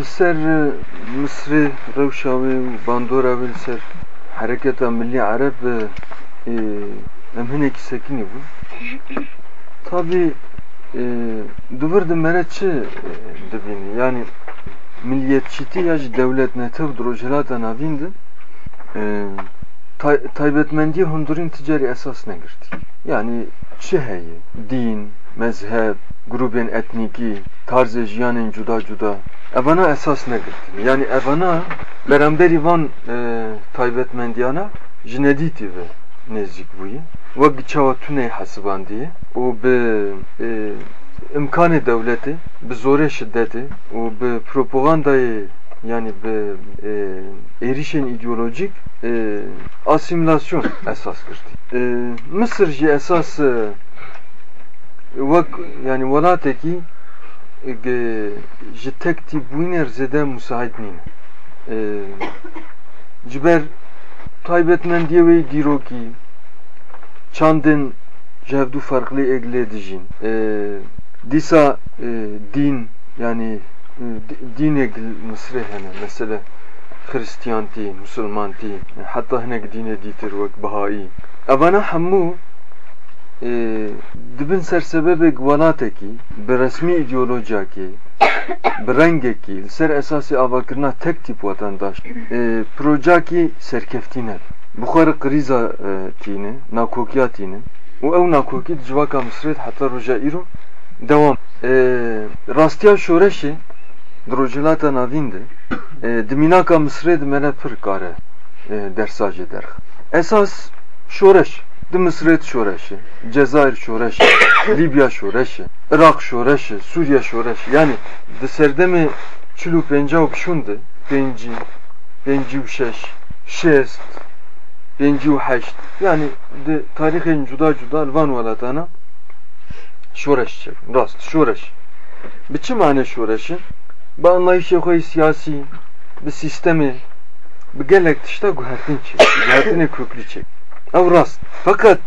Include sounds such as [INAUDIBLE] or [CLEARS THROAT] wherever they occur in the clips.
لسر مصر روشاوي باندورا لسر حركة ملي عرب em hinek sekini bu. Tabi e, duvarda meretçi dibini yani milliyetçiti yaş devlet netev drojelata navindi e, tay, taybetmendiye hundurin ticari esas ne girdi. Yani çiheyi, din, mezheb, grubin etniki, tarzı jiyanın cuda cuda. Evana esas ne gittin? Yani evana beremderi van e, taybet mendiyana jinediti ve nezik buyi. Ve giçava tüney hasıbandiye. O be e, imkanı devleti, be zore şiddeti, o be propagandayı yani be e, erişen ideolojik e, asimilasyon esas girdi. E, Mısır esas e, wek yani welatekî ji tek tîbûnê zêde müsait nîne. Ji ber taybetmendiye ve diroki çandın cevdu farklı egle dijin. E, disa e, din yani e, din egl Mısır hene mesela Hristiyanti, Müslümanti hatta hinek dine ditir vek Bahai. Evana hamu e, dibin sersebebek velateki bi resmi ideolojaki bi rengekî ser esasê avakirina tek tip vatandaş. E, projaki serkeftîne buxarı kriza e, tîne nakokiya tîne û ew nakokî di civaka Misrê heta roja îro devam. E, rastiya şoreşê di rojhilata navîn de di mînaka Misrê di me re pir kare e, derx esas şoreş Mısret şoreşi, Cezayir şoreşi, [COUGHS] Libya şoreşi, Irak şoreşi, Suriye şoreşi. Yani di serdemi çulu penca û pişunde, penci, penci û şeş, şest, penci û heşt. Yani di tarihên cuda cuda van welatana şoreş çek. Rast, şoreş. Bi çi mane şoreşi? Bi anlayışê xwe siyasî, bi sistemê, bi gelek tişta guhertin çek, guhertinê köklü çek. Ev rast. Fakat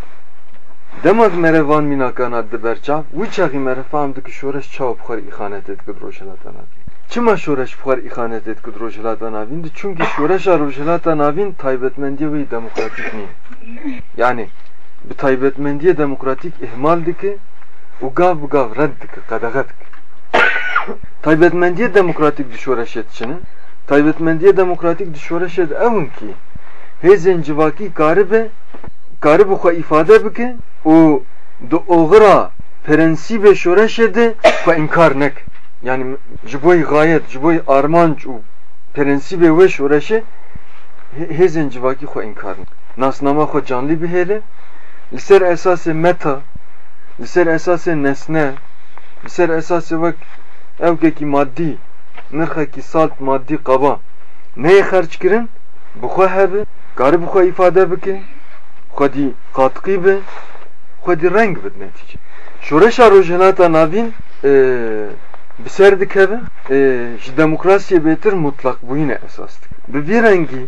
demek merevan minakanat de berçav, wî çaxî mere fahm dike şoreş çaw bixwar îxanet et kid rojhilata navîn. Çima şoreş bixwar îxanet et navîn de çünkü şoreşa rojhilata navîn taybetmendiye wî demokratik nî. Yani bi taybetmendiye demokratik ihmal dike û gav bi gav red dike, qedexe dike. Taybetmendiye demokratik di şoreşet çinin, taybetmendiye demokratik di şoreşet evin ki hêzên civakî karibe karib xwe îfade bike û di oxira prensîbê şoreşê de xwe inkar neke yani ji gayet ji bo armanc û prensîbê wê şoreşê hêzên civakî xwe inkar neke nasnama xwe canlî bihêle. Li ser esasê meta li ser nesne li ser esasê wek evkekî maddî nirxekî salt maddî qaba. Neyê xerç kirin bi xwe hebe karib xwe îfade bike خودی قاتقی به خودی رنگ بد نتیجه شورش روجناتا نavîn bi ser dikeve ji demokrasiye bêtir mutlak bûyîne esas dike bi vî rengî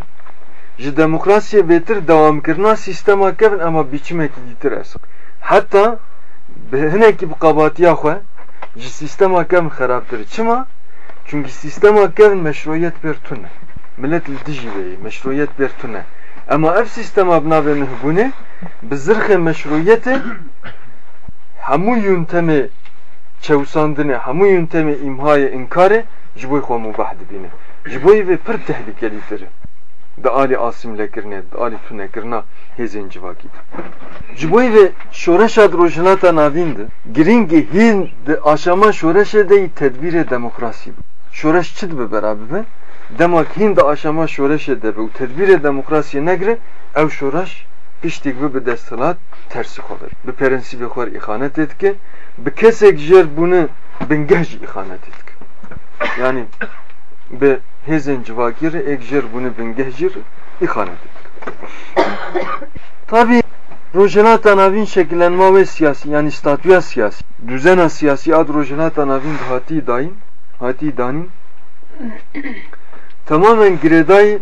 ji demokrasiye bêtir dewamkirina sîstema kevin ama biçimekî dîtir esas heta bi hinekî bi qabatiya xwe ji sîstema kevin xerabtir çima çünkü sîstema kevin meşruiyet pêr tune millet li dijî meşruiyet pêr tune Ama ev sistema binavê mihbûnê bi zirxê meşruiyetê hemû yûntemê çewsandinê hemû yûntemê îmhayê înkarê ji bo xwe mubah dibîne ji bo vê pir tehlikelîtir e di alî asîmlekirinê di alî tunekirina hêzên civakî de ji bo vê şoreşa de aşama şoreşê de tedbîrê demokrasî bû şoreş çi dibe demek hin de aşama şoreş ede bu tedbir demokrasiye negre ev şoreş piştik ve bir destelat tersi kalır. Bir prensibi xwar ihanet etke, bir kesek jer bunu bingej ihanet etke. Yani be hezen civakir ek jer bunu bingejir ihanet etke. Tabi Rojenata navin şekillenme ve siyasi yani statüya siyasi. Düzena siyasi ad rojenata navin hati daim, hati danin tamamen giredayı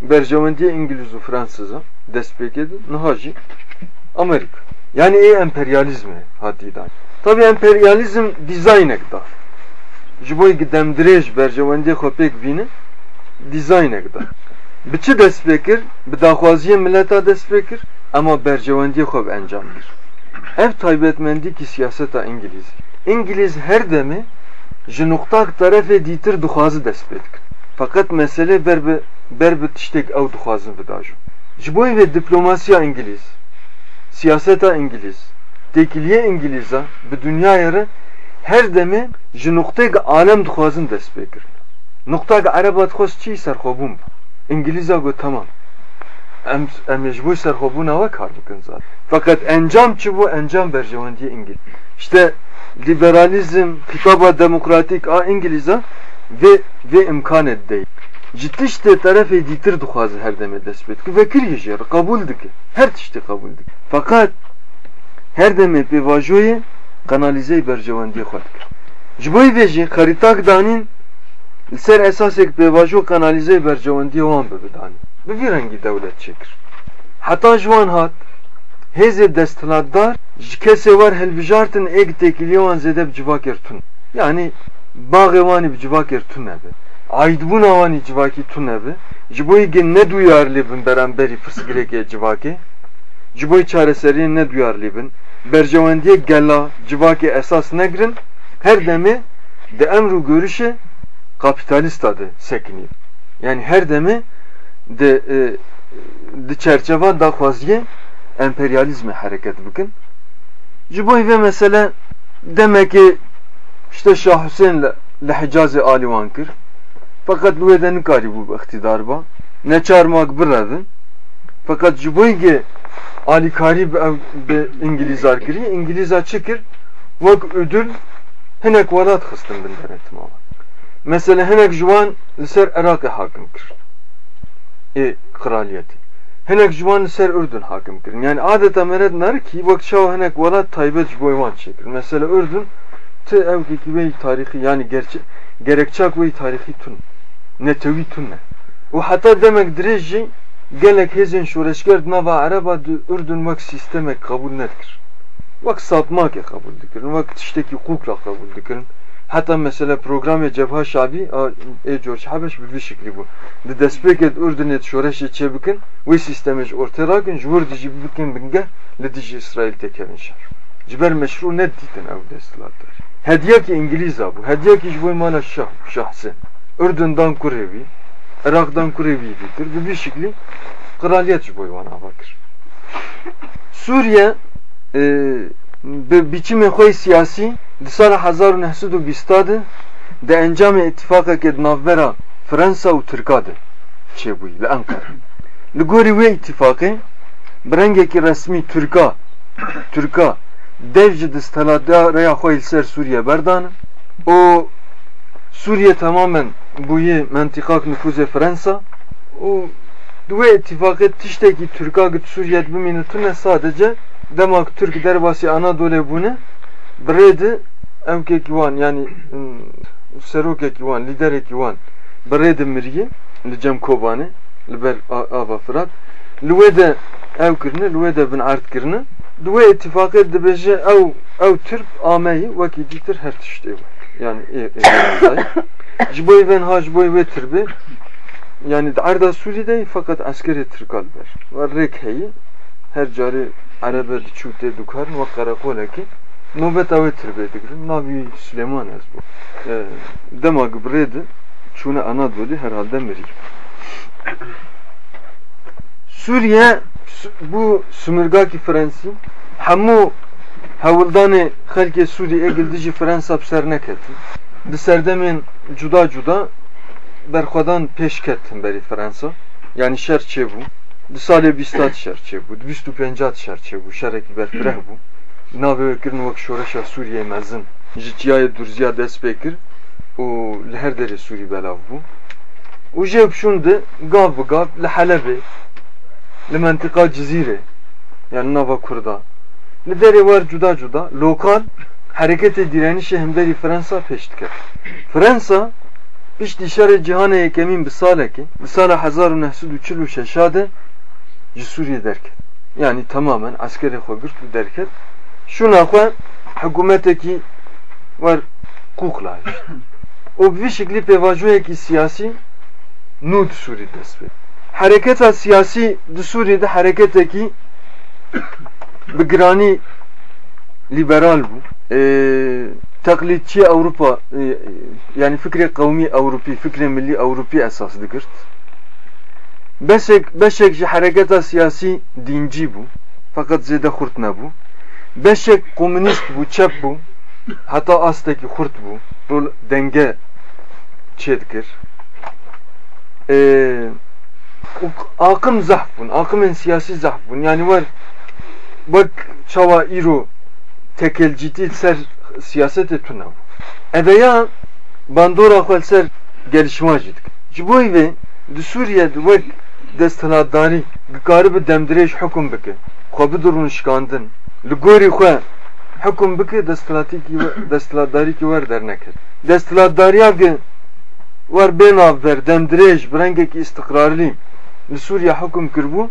berjamandiye İngiliz ve Fransız'a dest pekedi. Nahaji Amerika. Yani e emperyalizmi haddidan. Tabi emperyalizm dizayn ekdar. ji bo gidem dirêj berjewendiyê xwe pêk bînin dîzaynek da bi çi dest pê kir bi daxwaziyê milleta dest pê kir ama berjewendiyê xwe bi encam kir ev taybetmendî siyaseta İngiliz İngiliz her demê ji nuqtak tarafê dîtir dixwazi dest pê dikin fakat mesele ber bi ber bi tiştek ew dixwazin bidajin ji vê diplomasiya İngiliz siyaseta İngiliz tekiliye İngiliz'a bi dünyaya re her demê ji nuqteyek alem dixwazin dest pê kirin. Nuqtayek Araba dixwast çi serxwebûn bû İngilîza got tamam. Em em ji bo serxwebûna we kar bikin zat. Fakat encam çi bû encam berjewendiyê İngiliz işte liberalizm kitaba demokratik a İngilîza ve ve imkan eddeyi ji tiştê terefê dîtir dixwaze her demê dest pê dike ve kiriye jê dike her tiştê kabul dike fakat her demê pêvajoyê kanalizeyê berjewendiyê xwe dikir ji bo vê jî xerîtak danîn li ser esasek pêvajo kanalizeyê berjewendiyê wan bibidanî bi vî rengî dewlet çêkir heta ji wan hat hêzê desthilatdar ji kesê war hilbijartin êk têkiliya wan zêde bi civakê yani Bağıvani bcivakir tunebi. Aydbun avani civaki tunebi. Jiboy gen ne duyarlı bin beramberi fırsgireke civaki. Jiboy çareseriye ne duyarlı bin. Bercevendiye gella civaki esas negrin. Her demi de emru görüşü kapitalist adı sekiniyor. Yani her demi de e, di çerçeve da fazla emperyalizme hareket bugün. Ciboy ve mesele demek ki işte Şah Hüseyin li Hicazê alî wan kir fakat li wê de nikarî bû bi iktidar ba ne çarmak birevin fakat yê alîkarî bi İngilîzar kiriye İngilîza çi kir wek ödül hinek welat xistin bin denetim wan mesela hinek li ser Iraqê hakim kir. Ê kraliyetê hinek li ser Ürdün hakim kirin. Yani adeta meret nar ki wek çawa hinek welat taybet ji bo wan çêkir mesela Ürdün te evkeki ve tarihi yani gerçek gerekçak ve tarihi tun. Ne tevi tun ne. O hatta demek direci gelek hezin şureşker nava araba Ürdün vak sistemek kabul nedir? Vak sapmak ya kabul dikirin vak tişteki hukukla kabul dikirin. Hatta mesela programı cebha şabi e George Habeş bir şekli bu. De despeket Ürdün et şureşe çebikin ve sistemej ortaya gün jur dici bikin binge le dici İsrail tekerin şar. Ciber meşru ne ditin ev destilatlar hediye ki İngiliz bu. Hediye ki bu mala şah, şahsı. Ürdün'den Kurevi, Irak'tan Kurevi bitir. Bu bir şekli kraliyet bu bana bakır. Suriye e, به biçimi خوی siyasi di sala 1920 de encam ittifaka ke navbera Fransa û Tirka de çêbûyî li Ankara. Li gorî wê ittifaqê birengekî resmî Türka Türka dev ji disteladaraya xwe ser Suriye berdan o Suriye tamamen bûyê mentikak nüfuzê Fransa. Û duwe ittifaqê tiştekî Türka git Suriye bimîne tune sadece demak Türk derbasî Anadolu bûne birêdi evkekî wan yani serokekî wan liderekî wan birêdi miriye li cem Kobanê li ber ava Firat li wê de ew kirine li wê de bin erd kirine دوی اتفاقی دبیجه او او ترب آمهی وکی دیتر her tişte var. Yani e, e, jboy ven ha jboy ve tırbe yani arda Suriye'de fakat askeri Türkal ver. Ve rekheyi her cari Arabe çute dukar ve karakola ki nöbet ave tırbe dikirin. Navi Süleyman ez bu. E, demak bredi çune Anadolu herhalde meri. Suriye bu sumurgaki Fransi hemû hewildanê xelkê Sûrî egil dijî Fransa bi ser neketin. Di serdemên cuda cuda berxwedan pêş ketin berî Fransa. Yani şer çêbû. Di salê bîstat şer çêbû. Di bîst û pencat şer çêbû. Şerekî berfireh bû. Navê kirin wek şoreşa Sûriyê mezin ji çiyayê Durziya dest pê her derê Sûrî belav bû. û jê gav gav li Helebê mentika Cizîrê yani nava Kurda li derê var cuda cuda lokal hareketi direnişi hemderi Fransa peş dikir. Fransa piştî şerê cîhanê yekemîn bi salekê bi sala 1946 de ji Sûriye derket. Yani tamamen girt û derket. Şuna xwe hikûmetekî var kukla o bir şekli pevajoyeki siyasi nud Suriye desbe. Hareketa siyasi di Suriye'de hareketeki bigirani liberal bu. Ee, taklitçi Avrupa e, yani fikri kavmi Avrupi, fikri milli Avrupi esas dikirt. Beşek, beşek ji hareketa siyasi dinci bu. Fakat zede kurt ne bu. Beşek komünist bu, çep bu. Hatta asteki kurt bu. Rol denge çedkir. Ee, akım zahbun, akımın siyasi zahbun. Yani var bak çava iro tekelciti ser siyasete tuna bu. Eveya bandora xwal ser gelişma jidik. Ji bo ve di Suriye di wek desthilatdarî dikare bi demdirêj hukm bike. Xwe bidurun şikandin. Li gorî xwe hukm bike desthilatîkî desthilatdarîkî wer derneket. Desthilatdariya ge wer bênav ber demdirêj bi rengekî istiqrarlî li Suriye hukm kirbû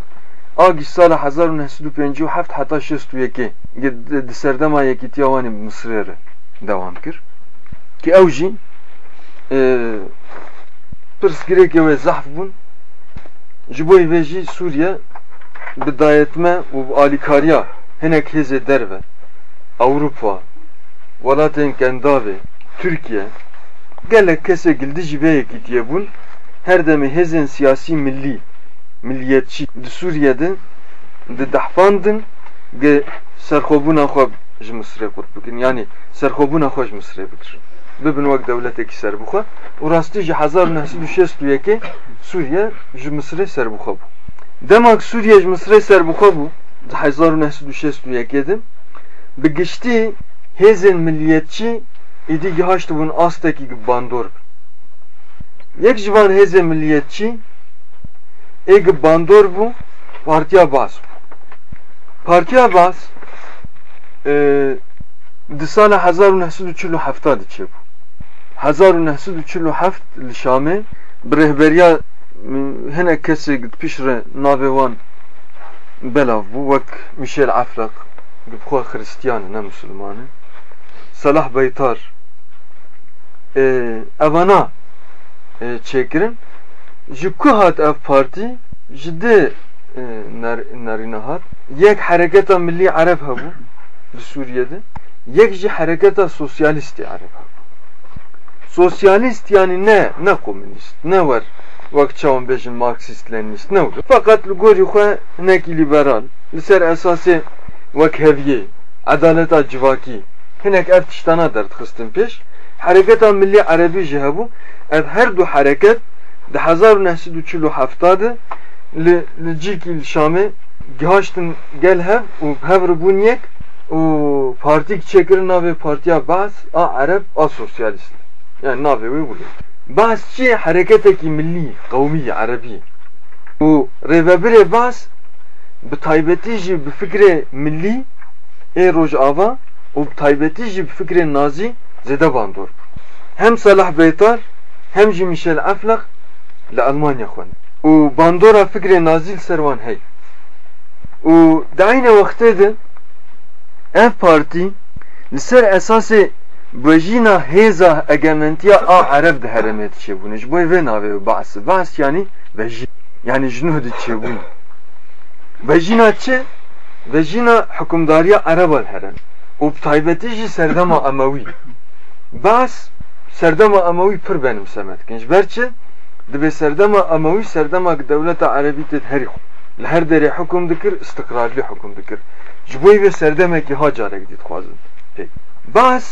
Agî sala 1957 heta 61 di serdema yekîtiya wanê Misrê re devam kir. Ki ew jî pirsgirêkê wê zehf bûn ji bo vê jî Sûriye bi dayetme û bi alîkariya derve Ewropa welatên Kendavê Türkiye gelek kesek gildi ji vê yekîtiye her demê hêzên siyasî millî milliyetçi di Suriye'de di dehfandin ge serxobuna xwe ji Misrê qut bikin yani serxobuna xwe ji Misrê bikirin bibin wek devletekî serbixwe û rastî ji hezar û nehsî û şêst û yekê Suriye ji Misrê serbixwe bû demak Suriye ji Misrê serbixwe bû di hezar û nehsî û şêst û yekê de bi giştî hêzên milliyetçî êdî gihaştibûn astekî bandor yek ji van hêzên milliyetçî êg bandor bû Partiya Bas Partiya Bas di sala hezar û nehsî û çil û hefta diçebû hezar û nehsî û çil û heft li Şamê bi rêhberiya hinek kesek pîş re navê wan belav bû wek Michel Efraq gibxwe Xristiyan ne Müslüman. E Salah Beytar evana çêkirin ji ku hat ev partî ji dê nerîne hat. Yek hereketa millî Ereb hebû li Sûriye'de. Yek jî hereketa sosyalistî Ereb hebû. Sosyalist yani ne? Ne komünist ne var wek çawan bêjin marksist leninist ne wir fakat li gorî xwe hinekî liberal. Li ser esasê wek heviyê edaleta civakî. Hinek ev tiştana derdixistin pêş. Hereketa millî Erebî jî hebû ev her du hereket di hezar û nehsî û çil û hefta de li li Şamê gihaştin gel hev û hev ribûn yek û partîk çêkirin navê Partiya Bas a Ereb a Sosyalist yani navê wê bûye Bas çi hereketekî millî qewmî Erebî û rêvebirê Bas bi taybetî jî bi fikrê millî ê Rojava û bi taybetî jî bi fikrê nazî zêde bandor hem Salah Beytar hem jî Michel Eflaq li Almanya xwen û bandora fikrê nazî li ser wan hey û di aynê wextê de ev partî li ser esasê bejîna hêza egementiya a Ereb di heremê diçêbûne ji bo vê navê Bas Bas yanî vejî yani ji nû diçêbûn vejîna çi vejîna hukumdariya Ereba li herem û bi taybetî jî Bas serdema devleta Erebî tê herî xwe li her derê hukm dikir istiqrarlî hukm dikir. Ji bo vê serdemekî ha carek dît xwazin pêk Bas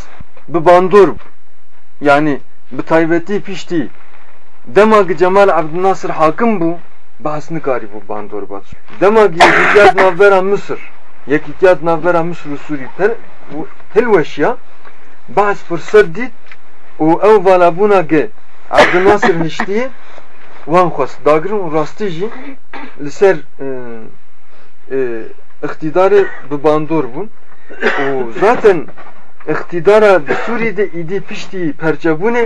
bi bandor yani bi taybetî piştî dema ki Cemal Abdülnasır hakim bû bahs nikarî bû bandor bat dema yekîtiyat navbera Mısır. Yekîtiyat navbera Mısır û Sûrî hilweşiya bahs fırsat dît û ew valabûna ge Abdülnasır hiştiye wan û rastî jî li ser iktidarê bi bandor bûn û zaten iktidara Suriye'de idi piştî perçebûnê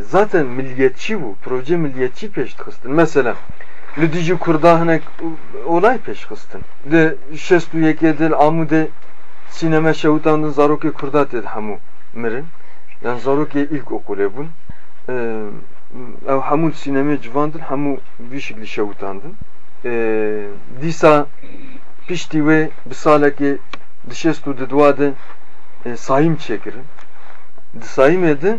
zaten milliyetçi bu. Proje milliyetçi peş xistin. Mesela li dijî Kurda hinek olay peş xistin. Li şest û yekê dil amûdê sîneme şewtan din zarokê Kurda tê hemû mirin. yani zarokê ilk okulê bûn ew hemû sînemê civandin hemû vî şeklî şewitandin dîsa piştî wê bi salekê di şest û di dwa de sayîm çêkirin di sayîmê de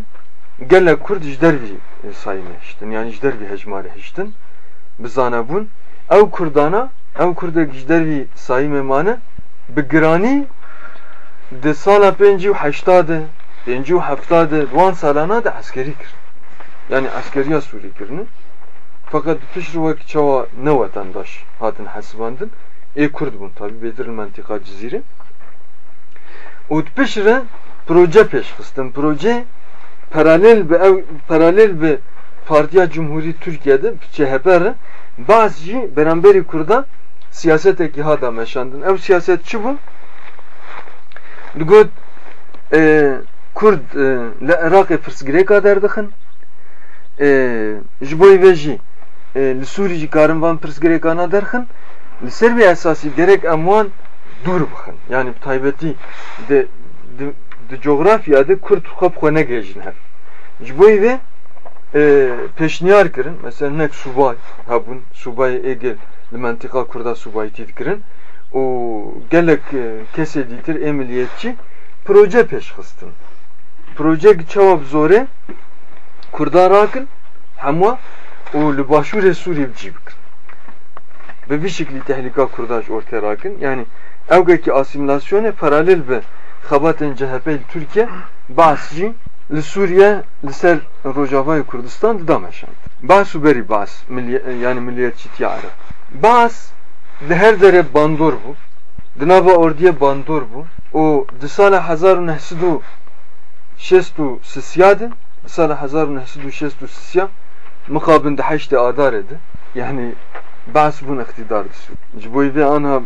gelek kurd ji dervî sayîmê hiştin yani ji dervî hejmarê hiştin bizanebûn ew kurdana ji dervî sayîmê mane bi giranî di sala pêncî û heştadê pêncî û heftadê wan salana de eskerî kir yani askeriya Sûrî kirine fakat pişr wek çawa ne vatandaş hatin hesibandin ê kurd bûn tabi bêdir mentika cizîrê û pişre proje pêşxistin proje paralel bi ev paralel bi Partiya Cumhurî Türkiye'de CHP re bazı beramberî Kurda siyasetekî hada meşandin ev siyaset çi bû digot Kurd li Iraqê pirsgirêka derdixin ji bo vê jî li Sûrî jî van pirsgirêkana derxin li ser vê esasî gerek em wan dûr bixin. Yani taybetî di coğrafya de Kurd xwe xwe negehîjin hev ji bo vê peşniyar kirin mesela nek subay habun subay egel li mentika Kurda subayîtî dikirin û gelek kesê dîtir ê milliyetçî proje pêşxistin proje çawa bi zorê Kurda rakin hemwa û li başûrê bicî bikin bi vî şeklî tehlika Kurda ji ortaya rakin yani evgekî asimilasyonê paralel bi xebatên CHP Türkiye bahs jî li Suriye li ser Rojavayê Kurdistan dida meşand bahs û yani milliyetçîtiya Arab bahs li her dere bandor bû di nava ordiyê bandor bû û di sala hezar û nehsed û şest û sisiya de di sala hezar û nehsed û şest û sisiya mixabin di heştê adarê de yani bahs bûn iktidar dîsû ji bo vê anha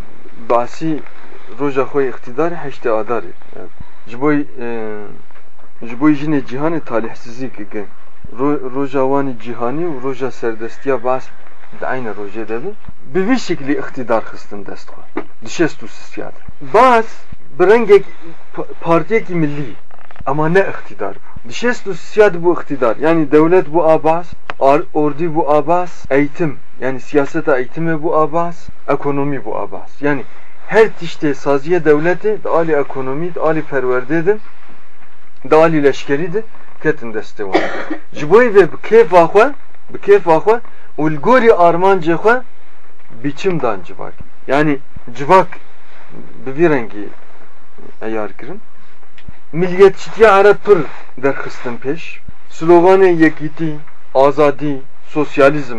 bahsî roja xwe iktidarê heştê adarê ji bo ji bo jinê cîhanê talihsizî kike roja wanî cîhanî û roja serdestiya bahs aynı rojê de bi vî şeklî iktidar xistin dest û sisiya de bahs bi rengek millî ama ne iktidar bû di şest û sisiya de bû iktidar. Yani devlet bu abas ordu bu abas eğitim. Yani siyaseta eğitimi bu abas ekonomi bu abas yani her tişte saziye devleti de ali ekonomi de ali perverde de de ali leşkeri de ketin deste var. [COUGHS] Jiboy ve keyf vakwa bi keyf vakwa ulgori arman cekwa biçim dan civak yani civak bir rengi ayar kirin milliyetçiliğe Arap pır derxistin peş. Sloganı yekiti azadi sosyalizm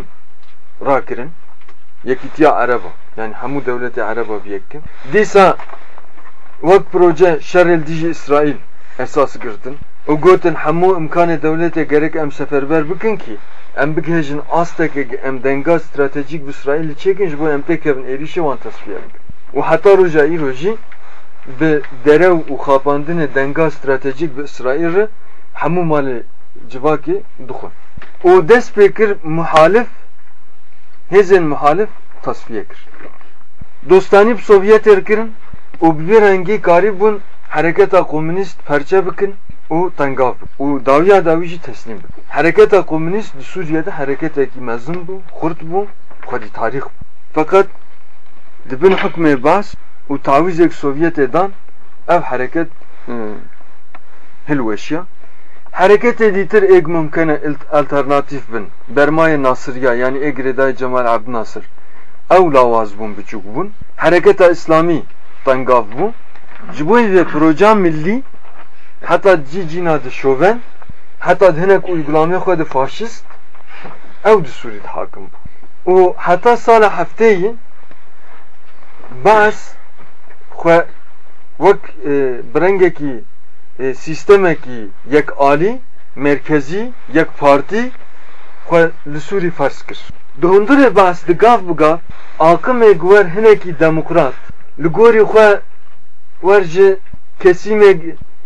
rakirin yekitiya Araba yani hamu devleti Araba bir yekin disa vak proje şerel diji İsrail esası girdin. O gotin hamu imkanı devlete gerek em seferber bikin ki em bigehjin asteke em denga stratejik bi İsrail çekin bu em tekevin erişi van tasfiye bikin. Ve hatta roja i roji bi derev û xapandinê denga stratejik bi İsrail re hemû malê civakê dixwin. û dest pê kir muhalif hêzên muhalif tasfiye kir. Dostanî bi Sovyetê kirin û bi vê rengî karî bûn hereketa komünîst perçe bikin û tengav bikin û dawiya dawî jî teslîm bikin. Hereketa komünîst di Sûriyede hereketekî mezin bû, xurt bû, xwedî tarîx bû. Fakat di bin hukmê bas û tawîzek Sovyetê dan ev hereket hilweşiya Hareketê dîtir êk mumkin e alternatîf bin bermayê Nasiriya yani êk rêdayê Cemal Abdinasir ew lawaz bûn biçûk bûn Hereketa İslamî tengav bû ji bo vê proja millî heta cî cîna di şoven di hinek uygulamê xwe di faşist Sûrî de hakim bû û heta sala hefteyê bas partî xwe li Sûrî ferz kir. Di hundirê bas di gav bi gav akimê guwer hinekî demokrat li gorî xwe wer ji kesîmek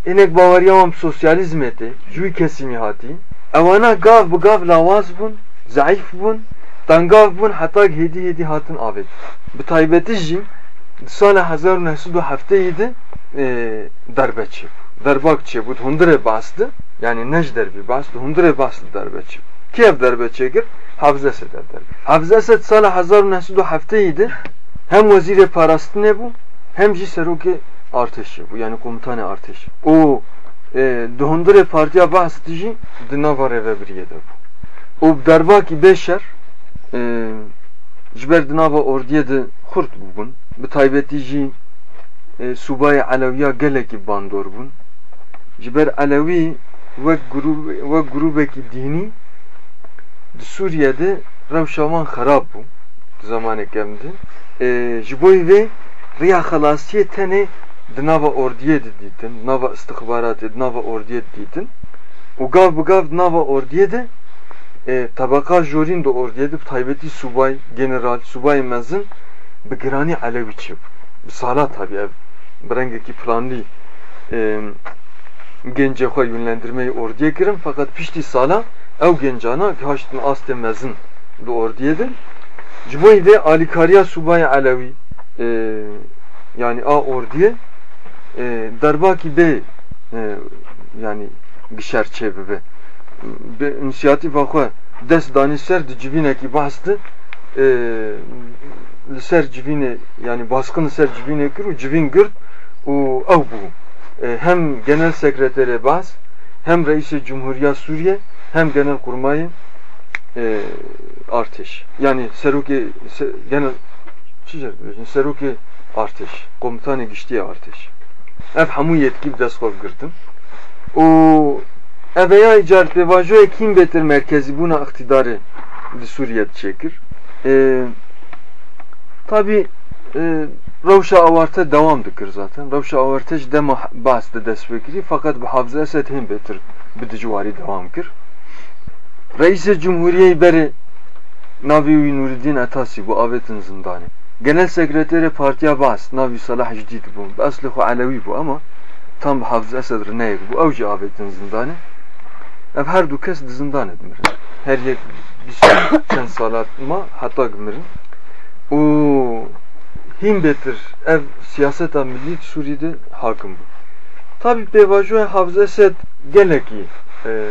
hinek baweriya wan sosyalizmê tê ji wî kesîmî hatî ewana gav bi gav lawaz bûn zayıf bûn tengav bûn heta hêdî hêdî hatin avêt. Bi taybetî jî di sala hezar û nehsed û hefteyê de derbe çêbû. Derbak çêbû hundirê bastı. Yani nej derbi bas hundre bas darbe çi ki ev darbe çekir Hafız Esed derbi. Hafız Esed sala 1907 idi hem vezir parastı ne bu? Hem jî seroke arteşi bu yani komutanı arteşi. O e, duhundre partiya bahsedi jî di nava revebiriye de bu. O derbaki beşer e, ji ber di nava ordiye de xurt bûbûn bi taybetî jî e, Subay Aleviya gelekî bandor bûn ji ber Alewî wek grûbekî dînî di Sûriyede rewşa wan xerab bû di zamaneke em de e, ji bo vê riya xelasiyê tenê di nava ordiyê de dîtin. Nava istixbaratê di nava ordiyê de dîtin. Û ordiyê de e, tabaka jorîn di ordiyê de bi taybetî subay general subayê mezin bi giranî Alewî çi bi sala tabii ev bi rengekî planlî e, gence xwe yönlendirmeyi orduya kirin fakat piştî sala ew gencana haştin astê mezin di ordiyê de ji bo vê alîkariya subayê Alewî e, yani a orduye e, derbakî bê e, yani gişer çebibe inisiyatîfa xwe dest danî ser di civînekî bastı e, li ser civînê yani baskın ser civînê kir û civîn girt û ew bû e, hem genel sekreteri Bas hem reisi Cumhuriyet Suriye hem genel kurmayı e, Arteş. Yani Seruki se, genel Seruki Arteş. Komutanı giştiye Arteş. Ev hamu yetki destxov girtin. O evveya icaret ve vajoya kim betir merkezi buna iktidarı Suriye çekir. E, tabi e, Rewşa awarta devam dikir zaten. Rewşa awarta ji dema bahs de dest vekirî fakat bi Hafız Esed hêm betir bi dijwarî devam kir. Reîsê Cumhuriyeyê berê navê wî Nuriddin Etasi bu avetin zindanê. Genel sekreteri partiya Bas navî Salah. Bi eslê xwe Alewî bû ama tam bi Hafız Esed. Ew jî avetin zindanê. Ev her du kes di zindanê dimirin. Her yek çend [COUGHS] salat ma heta gimirin. û betir ev siyaseta milli Suriye'de hakim bu. Tabi Bevajoy Hafız Esed geleki e,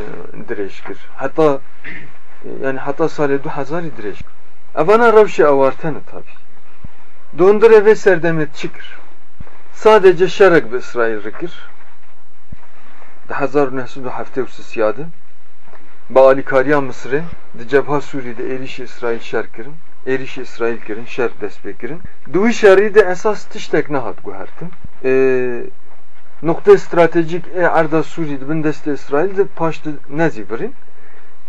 direşkir. Hatta e, yani hatta sale du hazari direşkir. Evana revşi avartanı tabi. Dondur ve serdemet çıkır. Sadece şerek be İsrail rikir. Hazar nesu da hafte usisiyadı. Ba Ali Kariya Mısır'ı, di cebha Suriye'de erişi İsrail şerkirin eriş İsrail kirin, şer dest kirin. Duy şerri de esas tiştek nehat guhertin. E, nokta stratejik e arda Suriye'de bin deste İsrail de paştı nezi birin.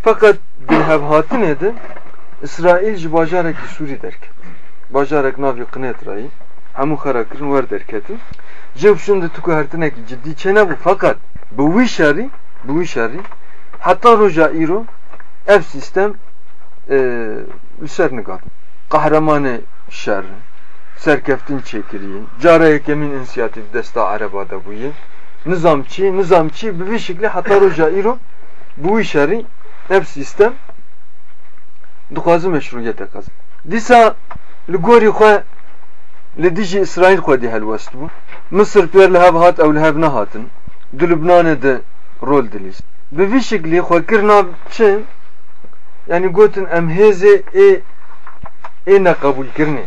Fakat bilhev hatin edi İsrail ji bajareki Suri derket. Bajarek navi kınet rayı. Hamu xarakirin ver derketin. Jev şimdi tuku hertineki ciddi çene bu fakat bu şerri bu şerri hatta roja iro ev sistem ser nigat. Kahramanı şer, serkeftin çekiriyin, cara yekemin inisiyatif desta arabada buyi, nizamçı, nizamçı bir şekilde hatta roja iro bu işleri hep sistem dukazı meşruiyete kazan. Disa ligori xwe li dijî İsrail xwe dî helwest bû. Mısır pêr li hev. Di Lubnanê de rol dilîst. Bi vî şeklî xwekirina çi yani gotin em hêzê ê ê neqebûlkirinê.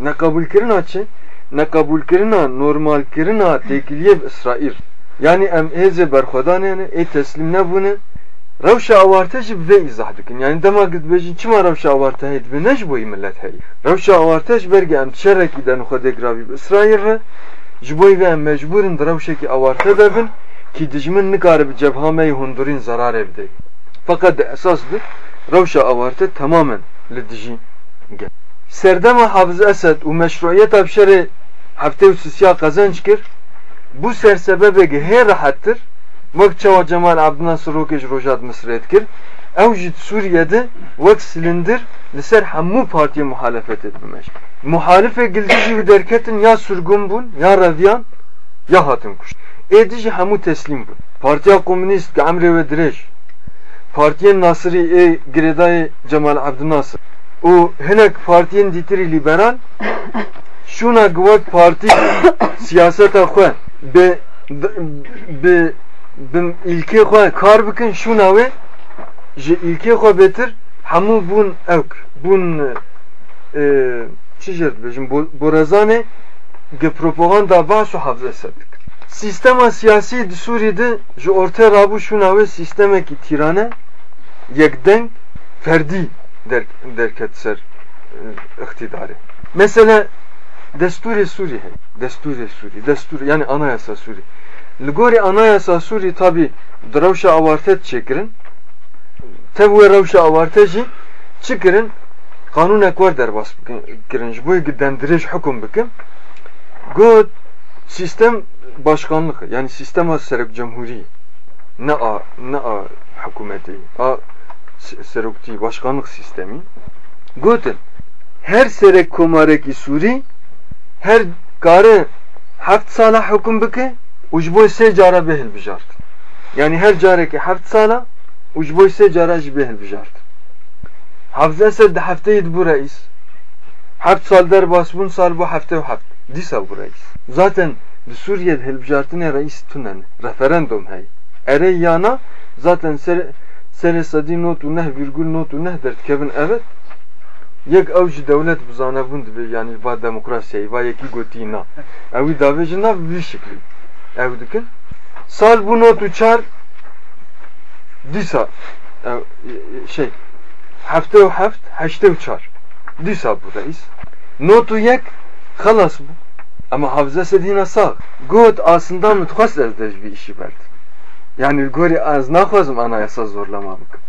Neqebûlkirina çi? Neqebûlkirina normalkirina têkiliyê İsrail. Yani em hêzê berxwedanê ê teslim nebûne Rewşa awarte jî bi vê îzah. Yani dema gidbêjin çima rewşa awarte heye dibe ne ji bo millet heye. Rewşa awarte ji berge em çerekî den xwe dêgiravî bi İsrail re Jiboy ve mecburin drevşeki avarte bebin ki dijmin nikare bi cebhameyi hundurin zarar evde. Fakat de esasdır revşa avarte tamamen li dijin. Serdema Hafız Esed u meşruiyet abşeri haftev süsya kazançkir bu sersebebeki her rahattır Vak çava Cemal Abdına Surukej Rojat Mısır etkir. Evcid Suriye'de vak silindir liser hammu partiye muhalefet etmemek. Muhalif egildici ve derketin ya sürgün bun, ya radyan, ya hatın kuş. Edici hamu teslim bun. Partiya komünist gamre ve direş. Partiyen Nasri e Gireday Cemal Abdünasır. O hinek partiyen ditiri liberal şuna gvak parti [COUGHS] siyaseta xwe be be bim ilke xwe kar bikin şuna ve ji ilke xwe betir hemû bûn evk bûn e, çi jê dibêjim borezanê ge propaganda baş û hevze ser dikir Sistema siyasî di Sûriyê de ji ortaya rabû şû navê sistemekî tîrane yekdeng ferdî der, derket ser iktidarı. Mesela Desturi Suriye, Desturi Suriye, Destur yani anayasa Suriye. Ligori anayasa Suriye tabi dravşa avartet çekirin. Tebu ravşa avarteci çıkırın kanun ekvar derbas kirin. Bu gidendiriş hüküm bikim. God sistem başkanlık yani sistem serek cumhuri ne a ne a hükümeti a serokti başkanlık sistemi. Gotin her serek komareki Suri her karı heft sala hüküm bike ucboy se cara behel bijart. Yani her careki heft sala ucboy se cara ji behel bijart. Hafız Esed de hafteyid bu reis. Heft sal der basbun sal bu hafte ve haft. Disa bu reis. Zaten bir Suriye helbijartine reis tunen. Referandum hey. Ere yana zaten ser sere sadi notu neh virgül notu neh dert kevin evet yek ew ji dewlet bizanebûn dibe yani va demokrasiyayê va yekî gotî na ew wî davê ji nav vî şiklî ew dikin sal bû not û çar dîsa şey hefte û heft heşte û çar dîsa bû reis. Not û yek xelas bû ama havze sedîna sağ. Got aslında min dixwast ez de ji vî işî berdim yani gorî ez naxwazim anayasa zorlama bikim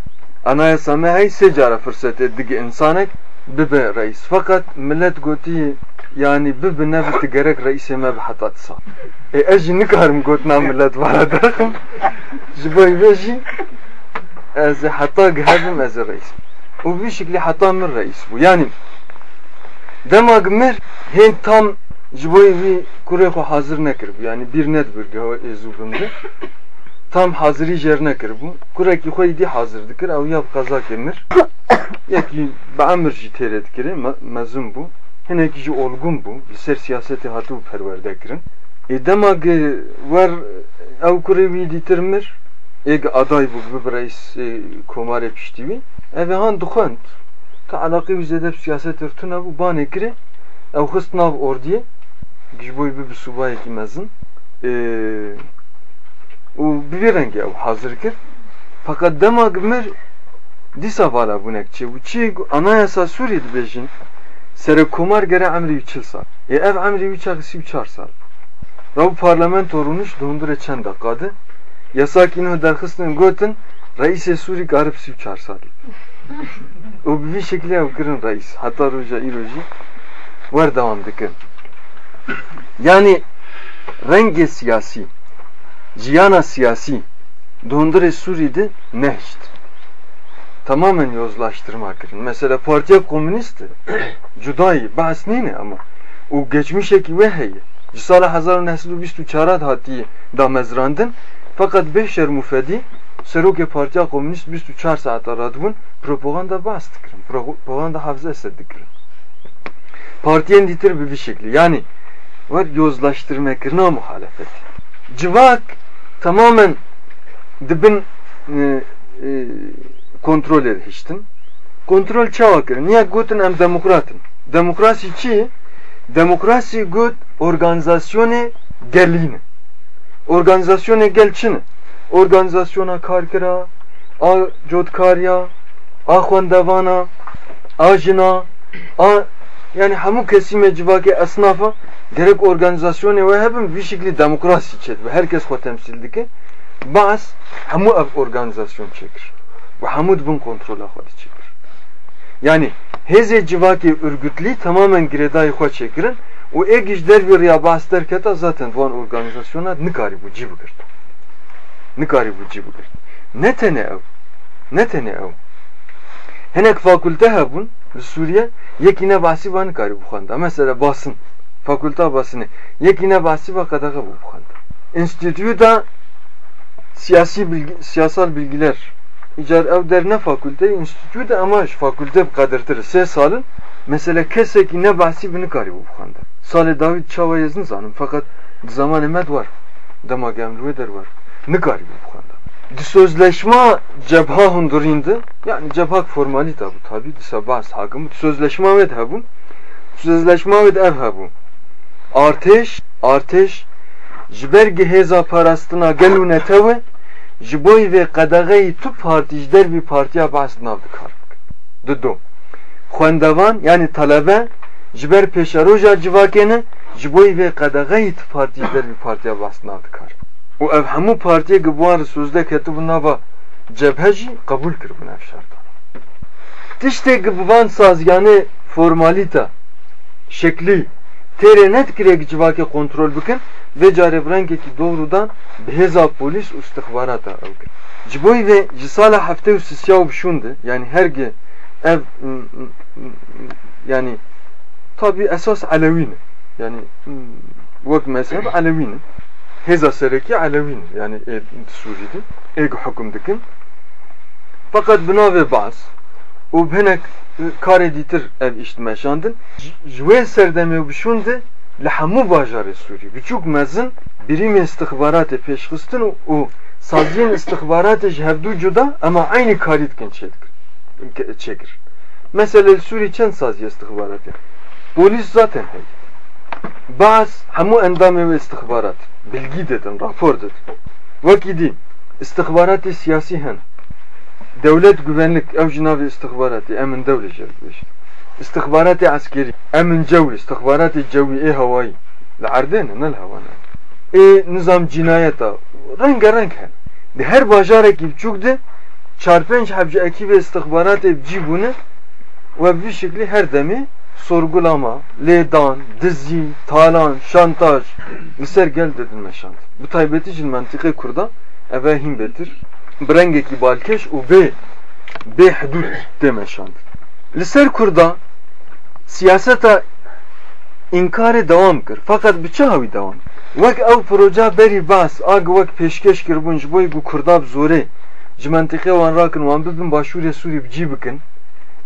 anayasa me hey sê cara fırsatê dige insanek bibe reis. Fakat millet gotiye yani bibe ne bitti gerek reise me bihatatsa e eji nikarim gotna millet vara dakhım [LAUGHS] jiboy ez hata gehebim ez reis. O bir şekilde hata mir reis bu. Yani demag mir hen tam jiboy vi kure ko hazır nekir bu. Yani bir net bir gava ezubunda tam hazırı yerine kir bu. Kureki koy di hazır dikir ev yap kaza kemir [COUGHS] yeki beamir ji teret kiri mezun bu. Hineki ji olgun bu. Ser siyaseti hatu perverde kirin. E demag var ev kure vi ditirmir eg aday bu bir reis komare piştivi ev han dukhant ka alaqi bize de siyaset ertuna bu bane kiri ev xistnav ordiye gijboy bir subay ki mezun eee u bir rengi ev hazır kir fakat demag mir disa vala bunek çi bu çi anayasa Suriye dibejin sere kumar gere emri üçil sal e ev emri üç akısı üç sal Rav parlamento runuş dondure çend dakadı yasak ino derkısının gotin reis Suri garip si üç sal o bir şekilde ev kırın reis hatta roja iroji var devam dikin yani rengi siyasi ciyana siyasi dondure Suriye'de neşt. Tamamen yozlaştırma kirin. Mesela Partiya Komünisti cudayı [COUGHS] bahs neyine ama o geçmişeki ve heye. Cisala 1924 hatiye da mezrandın fakat beşer mufedi Seroke Partiya Komünist 24 saat aradığın propaganda bahs dikirin. Propaganda hafıza eseddikirin. Partiyen ditir bir şekli. Yani var yozlaştırma kirna muhalefeti. Civak tamamen dibin e, e, kontrol ediştin. Kontrol çavakır. Niye gotin em demokratın? Demokrasi çi? Demokrasi gut organizasyonu gelini. Organizasyonu gelçini. Organizasyona karkira, a jodkarya, a xwendevana, a jina, a yani hemu kesime civaki esnafa gerek organizasyonu ve hepim bir şekilde demokrasi çet ve herkes ko temsil dike bas hemu ev organizasyon çekir ve hemu bun kontrola xwedi çekir yani heze civaki örgütli tamamen giredayı xwe çekirin o egiş dervi riya bahs derketa zaten bu organizasyona nikari bu cibi girt nikari bu cibi girt ne tene ev ne tene ev henek fakülte hebun Suriye yekine bahsi van nikari bu xanda mesela basın fakülte basını yekine bahsi ve kadaka bu bukhanda. Enstitüyü da siyasi bilgi, siyasal bilgiler icar ev derine fakülte enstitüyü de ama fakülte kadardır. Se salın mesela kesek ne bahsi bini kari bu bukhanda. Sale David Çava yazın zanım fakat zaman emed var. Dama gemru eder var. Nikari bu konuda. Di sözleşme cebha hundurindi. Yani cebhak formalita bu tabi. Di sabah hakim. Di sözleşme ved bu. Sözleşme ved ev bu. Arteş, arteş jiber heza parastina gelune teve jiboy ve qadagay tu parti jder bir partiya bahs nav dikar. Dudu. Xwendevan yani talebe jiber peşeroja civakene jiboy ve qadagay tu parti jder bir partiya bahs nav dikar. O ev hemû partiye gibwan sözde ketibû nava cebhe jî kabul kirbûn ev şertan. Tiştê gibwan saziyane formalita şekli tere net kirek civake kontrol bikin ve carevrengeki doğrudan beheza polis istihbarata avkin. Ciboy ve cisala hafte sisyav bişundu. Yani her ge ev yani tabi esas Alevin. Yani vak mezhep [CLEARS THROAT] Alevin. Heza sereki Alevin. Yani e, Suriye'de. Ego hüküm dikin. Fakat bina ve bazı o benek kare ditir ev iştmeşandın. Jwe serdeme bişundu li hemû bajarê Sûrî biçûk mezin birîmên istixbaratê pêşxistin û saziyên istixbaratê ji hevdû cuda ama aynı karî dikin çêkir. Mesela li Sûrî çend saziye istixbaratê? Polis zaten hey. Baz hemû endamê wê istixbarat bilgî didin, rapor didin. Wekî dî istixbaratê siyasî hen. Devlet güvenlik ev jinavê istixbaratê emin devlet jelbeş. استخبارات عسكري امن جوي استخبارات جوي ايه هواي العردين نه الهوانا ايه نظام cinayeta renk renk hen de her bajarek çukde çarpınç habci ekip istihbarat evci bunu ve bir şekilde her demi sorgulama, ledan, dizi, talan, şantaj, miser gel dedin meşant. Bu taybeti için mantıkı kurda eve him betir. Brengeki balkeş u be be hudud demeşant. Liser kurda siyaseta inkarı devam kır. Fakat biçe havi devam. Vek ev proje beri bas ag vek peşkeş kirbun ji boy gu kurdab zore ji mentıqe wan rakin wan bibin başûrê Sûrî bicî bikin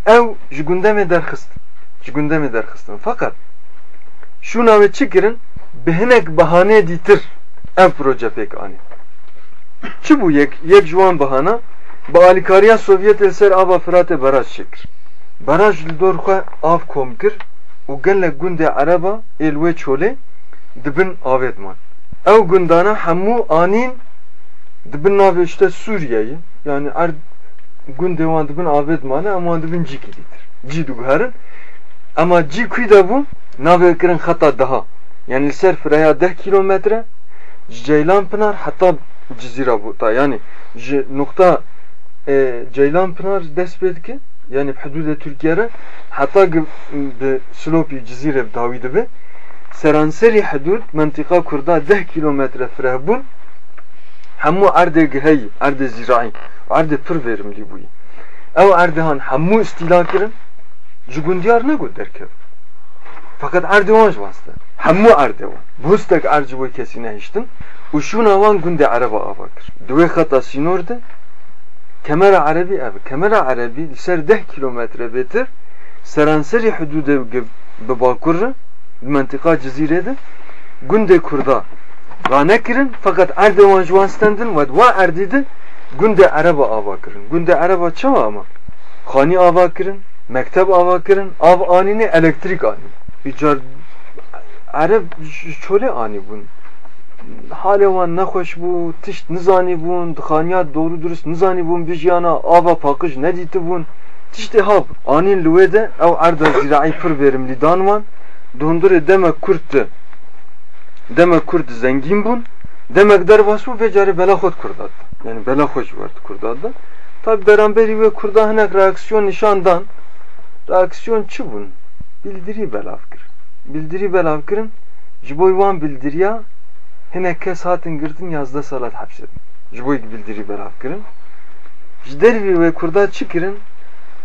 ev ji gundemê derxist ji gundemê derxistin fakat şû navê çi kirin bi hinek behanê dîtir ev proje pêk anî çi bû yek yek ji wan behana bi alîkariya Sovyet ser ava Firatê beraj çekir. Baraj li dor xwe av kom kir û gelek gundê Ereba êl wê çolê dibin avêdman. Ew gundana hemû anîn dibin navê işte Sûriyeyê yani er gundê wan dibin avêdmane em wan dibin cî kilîtir. Cî diguherin ama cî kuy da bû navê kirin xeta deha. Yani li ser firaya 10 kilometre ji Ceylanpınar heta cizîra bû ta yani nokta e, Ceylanpınar dest pê dike yani hududê Türkiye re heta bi silopî cizîrê dawî dibe seranserî hudud mentika Kurda 10 kilometre fireh bûn hemû erdê giheyî erdê zîraî erdê pir verimlî bûye ew erdehan hemû îstîla ji gundiyar nebû derkev. Fakat erdewan ji wasta hemû erdewan bûstek ercî wê kesî nehîştin û şûna wan gundê ereba ava kir di wê xeta sînor de kemera erebî ev kemera erebî li ser deh kîlometre bêtir seranserî hudûdê bi bakur re bi mentika cizîrê de gundê kurda gane kirin fakat erdewan ji wan stendin ve wa erdî de gundê ereba çawa ama? Xanî ava mektep ava kirin, av anini elektrik ani. Bicar Arab şöyle ani bun. Hale wan nehoş bû tişt nizanî bûn dixaniya doğru dürüst nizanî bûn bijiyana ava paqij nedîtî bûn tiştê hav anîn li wê de ew erda zîraî pir verimlî dan wan. Dondurê demek Kurd de demek Kurd zengîn bûn demek derbas bû vê carê bela xwe Kurdat. Yani bela xwe ji wer Kurdat da. Tabi beramberî wê Kurda hinek reaksiyon nîşan dan reaksiyon çi bûn bildirî belav kir bildirî belav kirin ji bo bildiriya hinek kes hatin girtin yazda salat hapsedin. Ji bo. Ji dervî ve kurda çi kirin?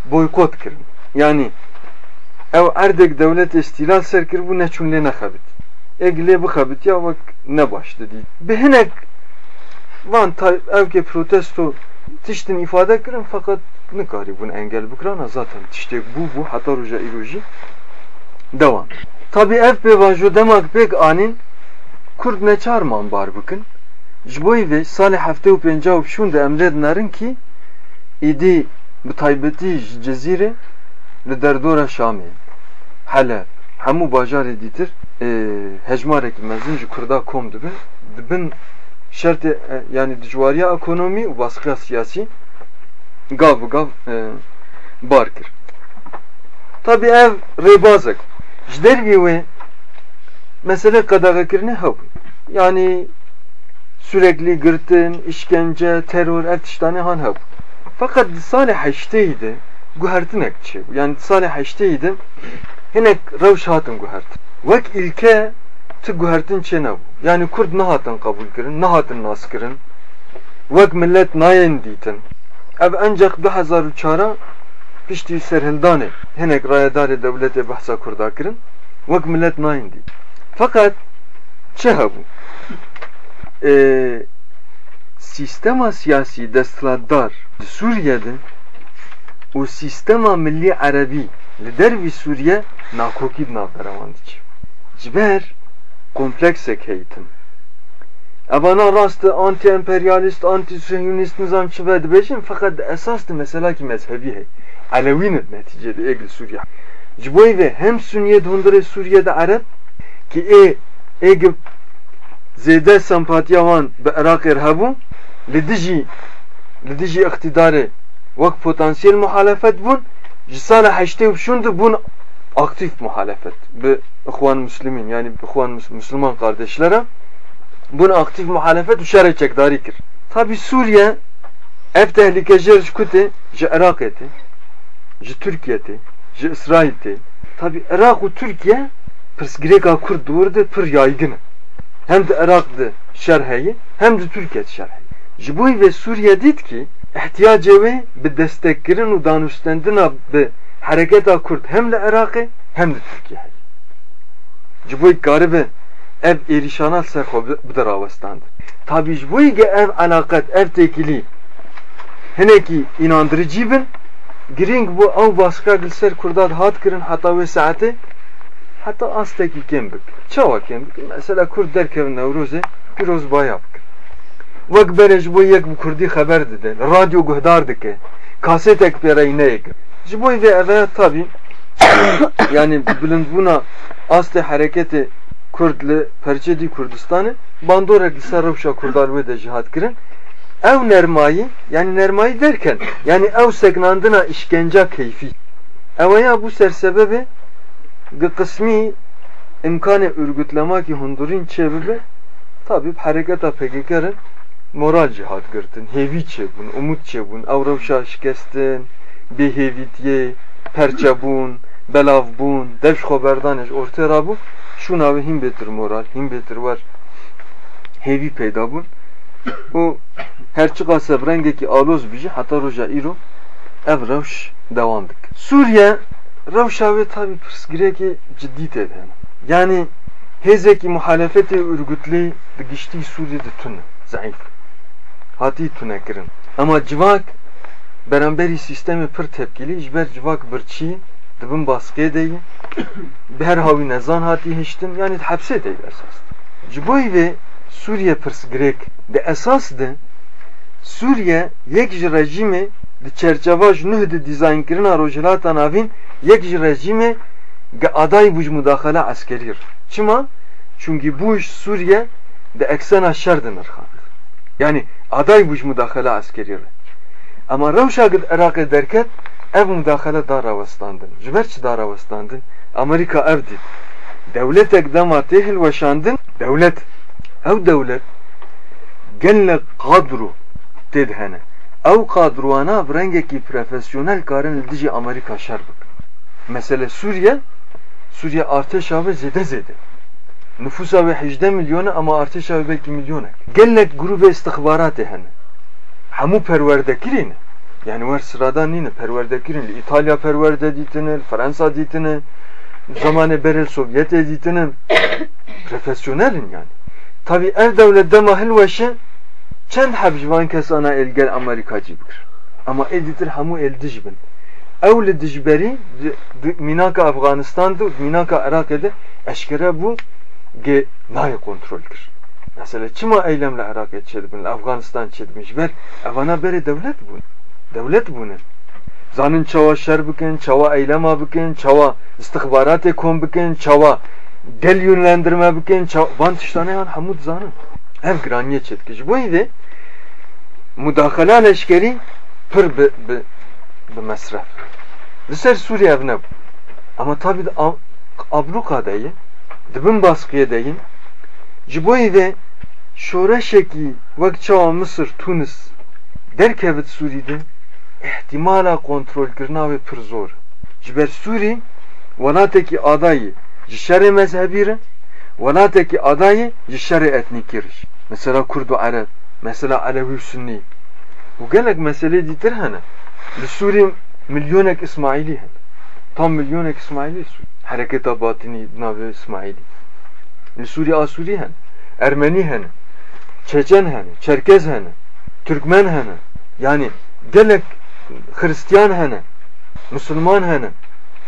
Boykot kirin. Yani ev erdek devlet istilal ser kir bu neçûn lê nexebit. Eg lê bixebit ya wek ne baş didî. Bi hinek van evke protesto tiştin ifade kirin fakat nikarî bûn engel bikirana zaten tiştek bû bû heta roja îrojî devam. Tabi ev pêvajo demak pêk anîn Kurd neçar man bar bikin ji bo vê salê hefte û pênca û şûn de emrê dinarin ki îdî bi taybetî ji cezîrê li derdora Şamê Heleb hemû bajarê dîtir hejmarekî mezin ji Kurda kom dibin dibin şertê yani dijwariya ekonomî û baskıya siyasî gav bi gav bar kir tabi ev rêbazek ji dervî wê mesele qedexekirinê hebû yani sürekli girtin, işkence, terör, ev tiştane han hebû fakat salê heşteydi guhertinek çi. Yani salê heşteydi hinek rewş guhertin. Wek ilke ti guhertin çê nebû yani kurd nehatin kabul kirin nehatin nas kirin. Wek millet nayên dîtin ev ancak 2004 piştî serhildanê hinek rayedarê devletê behsa kurda kirin. Wek millet nayên dît fakat çi hebû sistema siyasî desthilatdar di Sûriyede û sistema millî erebî li dervî Sûriye nakokî di navbera wan diçe kompleksek heytin Evana rast anti emperyalist, anti siyonist nizam çive dibêjin fakat esas de mesela ki mezhebi hey. Alevîn neticede egli Suriye. Ji bo ve hem Sünniye hundurê Suriye'de Arab ki e eg zêde sempatiya wan bi Iraqê hebû li dijî li dijî iktidarê wek potansiyel muhalefet bûn ji sala heştê û şûn bûn aktif muhalefet bi ihwan Müslümin yani ihwan Müslüman kardeşlere bunu aktif muhalefet û şerê çekdarî kir. Tabi Suriye ev tehlikeci ji kutê ji Iraqê tê ji Türkiye tê ji İsrail tê tabi Irak û Türkiye pirsgirêka Kurd dûr de pir yaygın hem de Irak'dı şer heye hem de Türkiye şer heye. Ji bo ve Suriye dit ki ihtiyacı ve bi destekkirin û danûstendina bi hareketa Kurd hem de Irak'ı hem de Türkiye heye. Ji bo garibe ev erişanat serxo bidir avastandı. Tabi ji bo ev alakat ev tekili hineki inandırıcı bin giring bu ev baskı gilser Kurdad hat kirin hatta ve saati hatta asteki kembik. Çava kembik. Mesela Kurd derkevin Nevruz'e piroz bayap kir. Vak berej bu yek bu Kurdi haber dedi. Radyo guhdar dike. Kasetek pere ne yek. Jiboy ve eve tabi [COUGHS] yani bilind buna asli hareketi Kurdli perçedi Kurdistan'ı bandora gisa revşa Kurdar ve de cihat kirin. Ev nermayı yani nermayı derken yani ev seknandına işkence keyfi. Evaya bu sersebebi kısmi imkanı örgütlemek ki hundurin çebibe tabi hareketa PKK'ın moral cihat girtin, hevi çebun, umut çebun, avrevşa şikestin, behevitiye, perçebun, belavbun, devş haberdanış ortaya rabu, şuna ve him betir moral, him betir var, hevi peyda bun. O her çıka sevrengeki aloz bici hatta roja iro ev revş devamdık. Suriye revşa ve tabi pırsgireki ciddi tedhen. Yani hezeki muhalefeti örgütlü gişti Suriye'de tün zayıf. Hati tüne kirin. Ama civak beraberi sistemi pır tepkili jber civak birçi dibin baskıya deyi her havi nezan hati hiştin yani hapse değil esas. Ciboy ve Suriye pırsgirek de esas de Suriye yek rejimi di çerçeva nuh di dizayn kirina rojilata navin yek rejimi ge aday buj mudakhala askerir. Çima? Çünkü bu iş Suriye de eksena şer denir Yani aday buj mudakhala askerir. Ama revşa gid Irak'ı derken ev mudakhala dar avastandın. Jber çi dar avastandın? Amerika evdi. Devlet ekdama tehil veşandın. Devlet. Ev devlet. Gelle kadru dedhene. Ev kadruana vrengeki profesyonel karın dici Amerika şer bak. Mesele Suriye Suriye artış ve zede zede. Nüfusa ve 18 milyonu ama artış ve belki milyona. Gelnek grubu istihbarat hene. Hamu perverdekirin. Yani var sıradan nine perverdekirin. İtalya perverde ditine, Fransa ditine, zamanı berel Sovyet editine. [COUGHS] Profesyonelin yani. Tabi ev devlette mahil veşe çend habjvan kesana elgel Amerikacı bir. Ama editir hamu el dijbin. Ev dijberi minaka Afganistan'da, minaka Irak'da eşkere bu ge naye kontrol kir. Mesela çima eylemle Irak'e çedibin, Afganistan çedibin. Ver, evana beri devlet bu. Devlet bunu. Zanın çava şer bikin, çava eylema bikin, çava istihbarat kon bikin, çava gel yönlendirme bikin, çava... Van tiştane yan hamud zanın. Ev graniye çetkiş. Bu idi. Mudakala leşkeri pır bi, bi, bi mesref. Liser Suriye evne bu. Ama tabi de Abruka'dayı, dibin baskıya deyin. Jiboyi ve şoreşeki vakça Mısır, Tunis derkevit Suriye'de ihtimala kontrol kirna ve pır zor. Jiber Suri velateki adayı jişere mezhebire velateki adayı jişere etnikir. Mesela Kurdu Arap, mesela Alevi Sünni. Bu gelek mesele ditir hana. Suri milyonek İsmaili hana. Tam milyonek İsmaili Suri. Hareketa batini nave İsmaili. Suri Asuri hana. Ermeni hana. Çeçen hana. Çerkez hana. Türkmen hana. Yani gelek Hristiyan hene, Müslüman hene,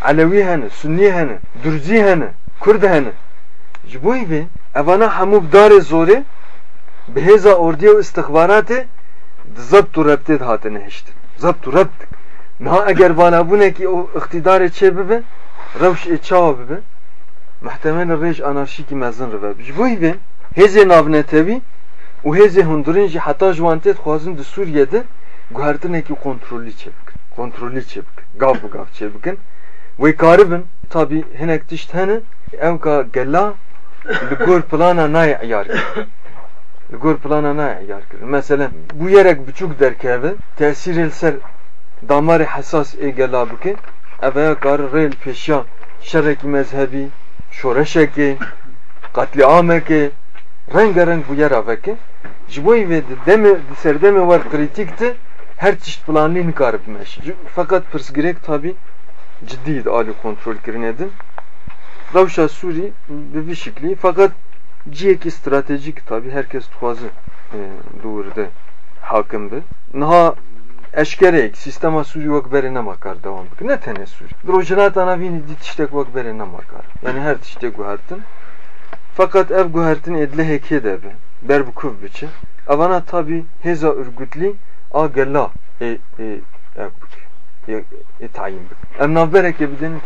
Alevi hene, Sünni hene, Dürzi hene, Kurd hene. Ji bo ve evana hemû darê zorê bi hêza ordiya û istixbaratê di zebt û reptê de hatine hiştin. Zebt û rept. Niha eger valabûnekî o iktidarê çê bibe, rewş ê çawa bibe, mehtemel rêj anarşîkî mezin ribe. Ji bo ve hêzê navnetewî û hêzê hundirên jî heta ji wan tê guhertinekî kontrollî çêbikin. Kontrollî çêbikin. Gav bi gav çêbikin. Wê karibin tabi hinek tişt hene ew ka gela li gor plana nayê eyar kirin. Li plana nayê eyar kirin. Mesela bu yerek biçûk derkeve tesîrê li ser damarê hesas ê gela bike ev ya kar rêl pêşiya şerekî mezhebî, şoreşekê, qetliamekê rengarenk bu yera veke ji bo vê di demê her çeşit planlı nikar etmiş. Fakat pirsgirek tabi ciddi ali kontrol kirinedin. Ravşa Suri bir şekli fakat ciyek stratejik tabi herkes tuhazı e, doğruda hakimdi. Naha eşkerek sistema Suri vak berene bakar devam bik. Ne tane Suri? Drojinat anavini dit tiştek vak berene bakar. Yani her tiştek guhartın. Fakat ev guhartın edle heke be. Ber bu kuv biçi. Avana tabi heza örgütli a gella e e e, e tayin bik. Em navberek bidin